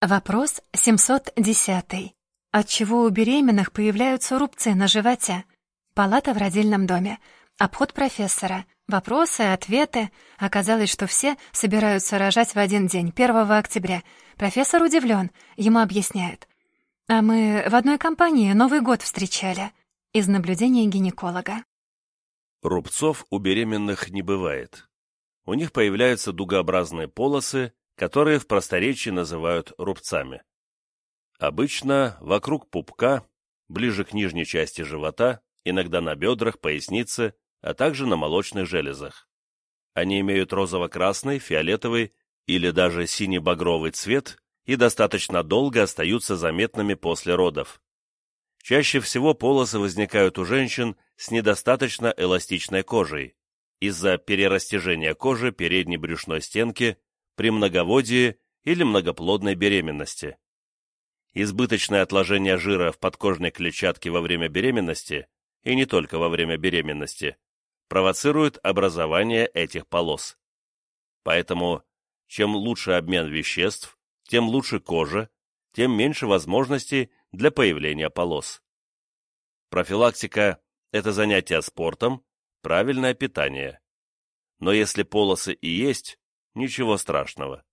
Вопрос 710. Отчего у беременных появляются рубцы на животе? Палата в родильном доме. Обход профессора. Вопросы, ответы. Оказалось, что все собираются рожать в один день, 1 октября. Профессор удивлен. Ему объясняют. А мы в одной компании Новый год встречали. Из наблюдения гинеколога. Рубцов у беременных не бывает. У них появляются дугообразные полосы, которые в просторечии называют рубцами. Обычно вокруг пупка, ближе к нижней части живота, иногда на бедрах, пояснице, а также на молочных железах. Они имеют розово-красный, фиолетовый или даже сине-багровый цвет и достаточно долго остаются заметными после родов. Чаще всего полосы возникают у женщин с недостаточно эластичной кожей из-за перерастяжения кожи передней брюшной стенки при многоводии или многоплодной беременности. Избыточное отложение жира в подкожной клетчатке во время беременности, и не только во время беременности, провоцирует образование этих полос. Поэтому, чем лучше обмен веществ, тем лучше кожа, тем меньше возможностей для появления полос. Профилактика – это занятие спортом, правильное питание. Но если полосы и есть, ничего страшного.